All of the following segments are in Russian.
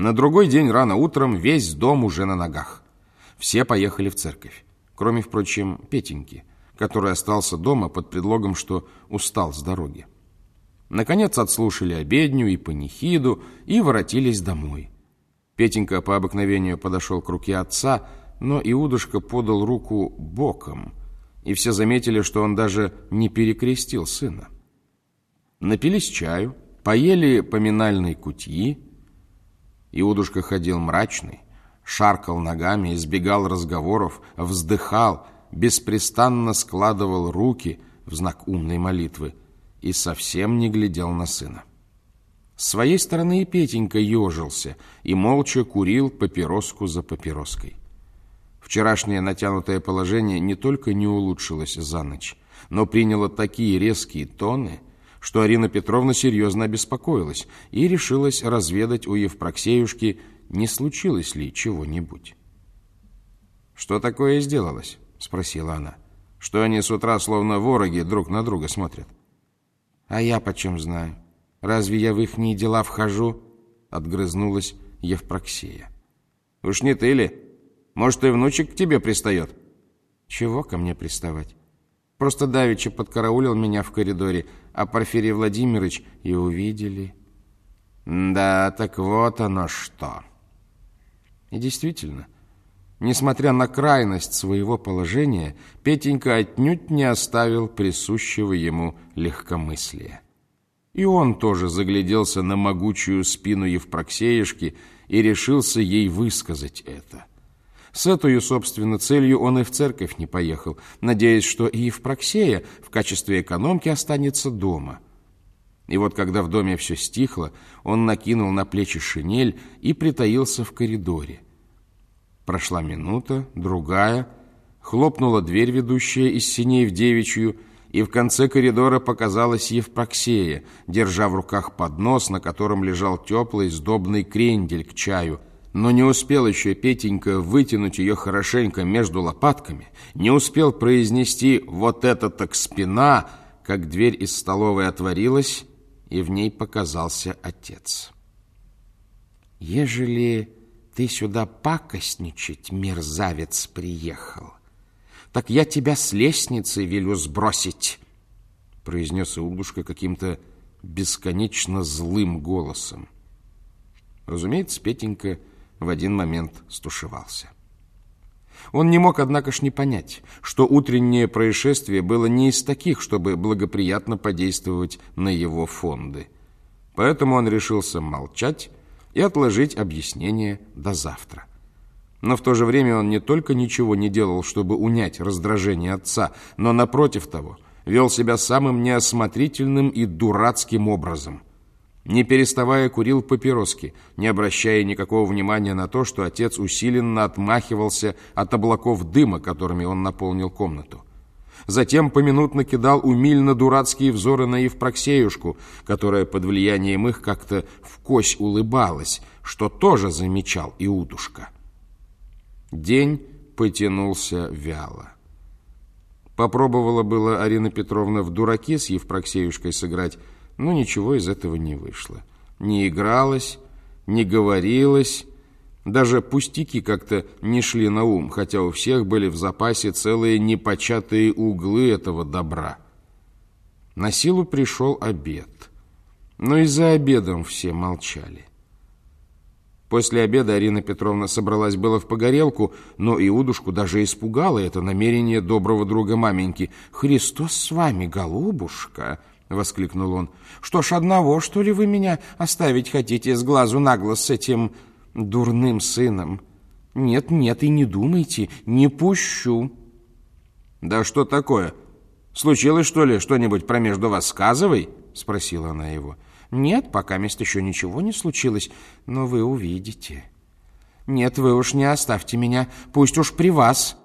На другой день рано утром весь дом уже на ногах. Все поехали в церковь, кроме, впрочем, Петеньки, который остался дома под предлогом, что устал с дороги. Наконец отслушали обедню и панихиду и воротились домой. Петенька по обыкновению подошел к руке отца, но Иудушка подал руку боком, и все заметили, что он даже не перекрестил сына. Напились чаю, поели поминальной кутьи. Иудушка ходил мрачный, шаркал ногами, избегал разговоров, вздыхал, беспрестанно складывал руки в знак умной молитвы и совсем не глядел на сына. С своей стороны и Петенька ежился и молча курил папироску за папироской. Вчерашнее натянутое положение не только не улучшилось за ночь, но приняло такие резкие тоны, что Арина Петровна серьезно обеспокоилась и решилась разведать у Евпроксеюшки, не случилось ли чего-нибудь. «Что такое сделалось?» — спросила она. «Что они с утра словно вороги друг на друга смотрят?» «А я почем знаю?» Разве я в ихние дела вхожу?» Отгрызнулась Евпроксия. «Уж не ты ли? Может, и внучек к тебе пристает?» «Чего ко мне приставать? Просто давеча подкараулил меня в коридоре, а Порфирий Владимирович и увидели». «Да, так вот оно что!» И действительно, несмотря на крайность своего положения, Петенька отнюдь не оставил присущего ему легкомыслия. И он тоже загляделся на могучую спину Евпроксеюшки и решился ей высказать это. С этой, собственно, целью он и в церковь не поехал, надеясь, что и Евпроксея в качестве экономки останется дома. И вот когда в доме все стихло, он накинул на плечи шинель и притаился в коридоре. Прошла минута, другая, хлопнула дверь, ведущая из синей в девичью, и в конце коридора показалась Евпроксея, держа в руках поднос, на котором лежал теплый сдобный крендель к чаю. Но не успел еще Петенька вытянуть ее хорошенько между лопатками, не успел произнести «вот это так спина», как дверь из столовой отворилась, и в ней показался отец. «Ежели ты сюда пакостничать, мерзавец, приехал, так я тебя с лестницы велю сбросить, произнес Иудушка каким-то бесконечно злым голосом. Разумеется, Петенька в один момент стушевался. Он не мог, однако ж, не понять, что утреннее происшествие было не из таких, чтобы благоприятно подействовать на его фонды. Поэтому он решился молчать и отложить объяснение до завтра. Но в то же время он не только ничего не делал, чтобы унять раздражение отца, но, напротив того, вел себя самым неосмотрительным и дурацким образом. Не переставая курил папироски, не обращая никакого внимания на то, что отец усиленно отмахивался от облаков дыма, которыми он наполнил комнату. Затем поминутно кидал умильно-дурацкие взоры на Евпроксеюшку, которая под влиянием их как-то в вкось улыбалась, что тоже замечал Иудушка. День потянулся вяло. Попробовала было Арина Петровна в дураки с Евпроксеюшкой сыграть, но ничего из этого не вышло. Не игралась, не говорилась, даже пустяки как-то не шли на ум, хотя у всех были в запасе целые непочатые углы этого добра. На силу пришел обед, но и за обедом все молчали. После обеда Арина Петровна собралась было в погорелку, но Иудушку даже испугало это намерение доброго друга маменьки. «Христос с вами, голубушка!» — воскликнул он. «Что ж, одного, что ли, вы меня оставить хотите с глазу на глаз с этим дурным сыном? Нет, нет, и не думайте, не пущу». «Да что такое? Случилось, что ли, что-нибудь промежду вас сказывай?» — спросила она его. — нет, пока мест еще ничего не случилось, но вы увидите. Нет, вы уж не оставьте меня, пусть уж при вас.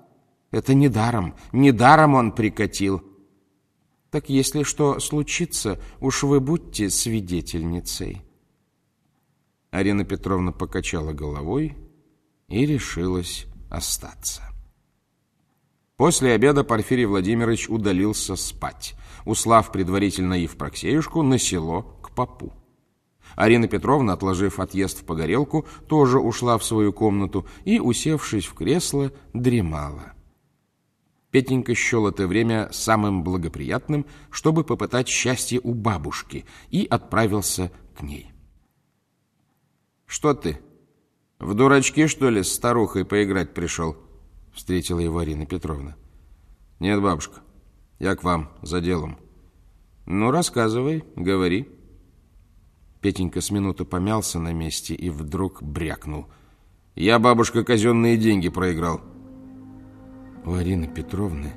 Это недаром, недаром он прикатил. Так если что случится, уж вы будьте свидетельницей. Арина Петровна покачала головой и решилась остаться. После обеда Порфирий Владимирович удалился спать, услав предварительно Евпроксеюшку на село попу. Арина Петровна, отложив отъезд в погорелку, тоже ушла в свою комнату и, усевшись в кресло, дремала. Петенька счел это время самым благоприятным, чтобы попытать счастье у бабушки, и отправился к ней. «Что ты, в дурачки, что ли, с старухой поиграть пришел?» — встретила его Арина Петровна. «Нет, бабушка, я к вам, за делом». «Ну, рассказывай, говори». Петенька с минуту помялся на месте и вдруг брякнул. «Я, бабушка, казенные деньги проиграл». У Арины Петровны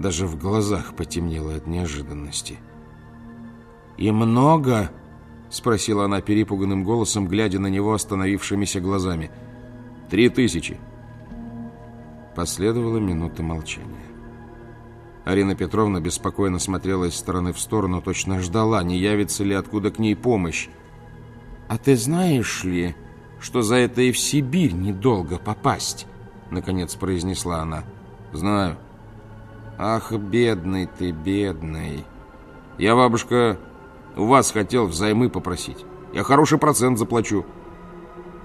даже в глазах потемнело от неожиданности. «И много?» — спросила она перепуганным голосом, глядя на него остановившимися глазами. «Три тысячи». Последовала минута молчания. Арина Петровна беспокойно смотрела из стороны в сторону, точно ждала, не явится ли откуда к ней помощь. «А ты знаешь ли, что за это и в Сибирь недолго попасть?» Наконец произнесла она. «Знаю». «Ах, бедный ты, бедный!» «Я, бабушка, у вас хотел взаймы попросить. Я хороший процент заплачу».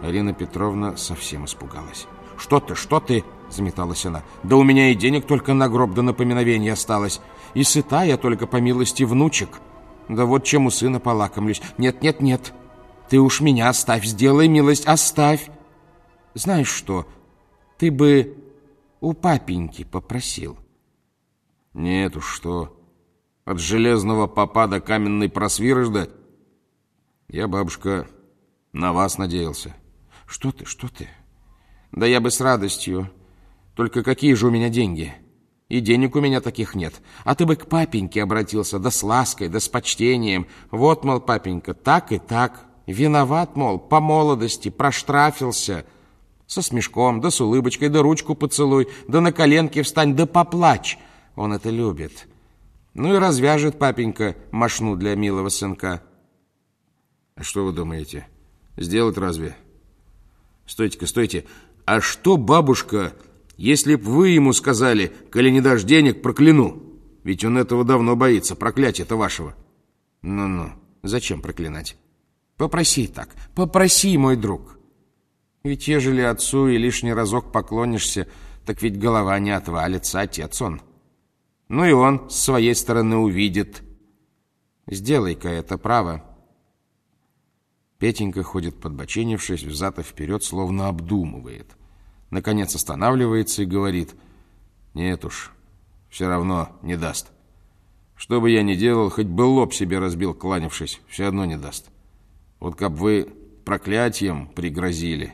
Арина Петровна совсем испугалась. «Что ты, что ты?» — заметалась она. «Да у меня и денег только на гроб до напоминовения осталось. И сыта я только по милости внучек. Да вот чем у сына полакомлюсь. Нет, нет, нет. Ты уж меня оставь, сделай милость, оставь. Знаешь что, ты бы у папеньки попросил». «Нет уж, что. От железного попа до каменной просвиры ждать? Я, бабушка, на вас надеялся». «Что ты, что ты?» «Да я бы с радостью». Только какие же у меня деньги? И денег у меня таких нет. А ты бы к папеньке обратился, да с лаской, да с почтением. Вот, мол, папенька, так и так. Виноват, мол, по молодости, проштрафился. Со смешком, да с улыбочкой, да ручку поцелуй, да на коленке встань, да поплачь. Он это любит. Ну и развяжет папенька машну для милого сынка. А что вы думаете? Сделать разве? Стойте-ка, стойте. А что бабушка если б вы ему сказали, коли не дашь денег, прокляну. Ведь он этого давно боится, проклятие-то вашего. Ну-ну, зачем проклинать? Попроси так, попроси, мой друг. Ведь ежели отцу и лишний разок поклонишься, так ведь голова не отвалится, отец он. Ну и он с своей стороны увидит. Сделай-ка это право. Петенька ходит подбоченившись, взад и вперед, словно обдумывает — Наконец останавливается и говорит, «Нет уж, все равно не даст. Что бы я ни делал, хоть бы лоб себе разбил, кланявшись, все одно не даст. Вот как вы проклятием пригрозили.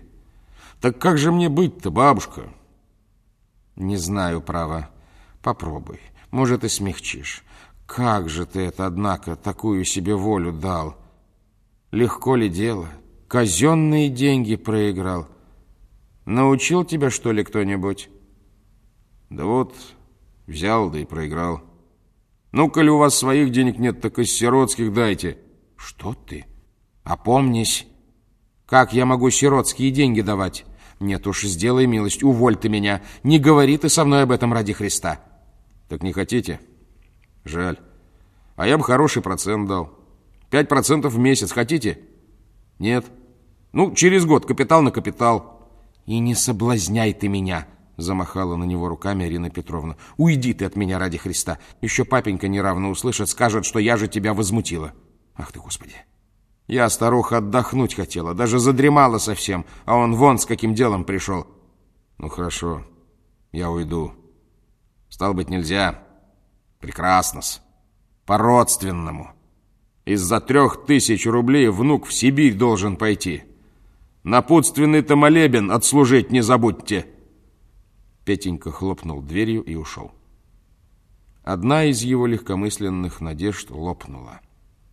Так как же мне быть-то, бабушка?» «Не знаю, право. Попробуй. Может, и смягчишь. Как же ты это, однако, такую себе волю дал? Легко ли дело? Казенные деньги проиграл». Научил тебя, что ли, кто-нибудь? Да вот, взял, да и проиграл. Ну, коли у вас своих денег нет, так из сиротских дайте. Что ты? Опомнись. Как я могу сиротские деньги давать? Нет уж, сделай милость, уволь ты меня. Не говори ты со мной об этом ради Христа. Так не хотите? Жаль. А я бы хороший процент дал. Пять процентов в месяц хотите? Нет. Ну, через год капитал на капитал. «И не соблазняй ты меня!» Замахала на него руками Арина Петровна. «Уйди ты от меня ради Христа! Еще папенька неравно услышит, скажет, что я же тебя возмутила!» «Ах ты, Господи!» Я, старуха, отдохнуть хотела, даже задремала совсем, а он вон с каким делом пришел. Ну, хорошо, я уйду. Стал быть, нельзя. Прекрасно-с. По-родственному. Из-за трех тысяч рублей внук в Сибирь должен пойти. Напутственный-то молебен отслужить не забудьте!» Петенька хлопнул дверью и ушел. Одна из его легкомысленных надежд лопнула.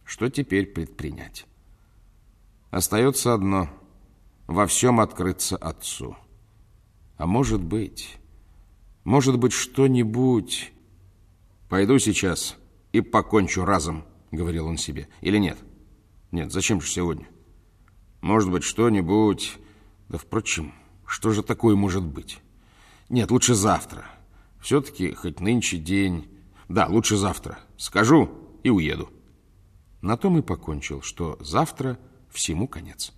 Что теперь предпринять? Остается одно — во всем открыться отцу. А может быть, может быть, что-нибудь... «Пойду сейчас и покончу разом», — говорил он себе. «Или нет? Нет, зачем же сегодня?» Может быть, что-нибудь... Да, впрочем, что же такое может быть? Нет, лучше завтра. Все-таки хоть нынче день... Да, лучше завтра. Скажу и уеду. На том и покончил, что завтра всему конец.